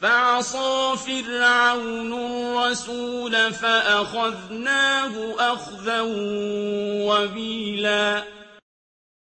فَعَصَىٰ فِرْعَوْنُ الرَّسُولَ فَأَخَذْنَاهُ أَخْذًا وَبِيلًا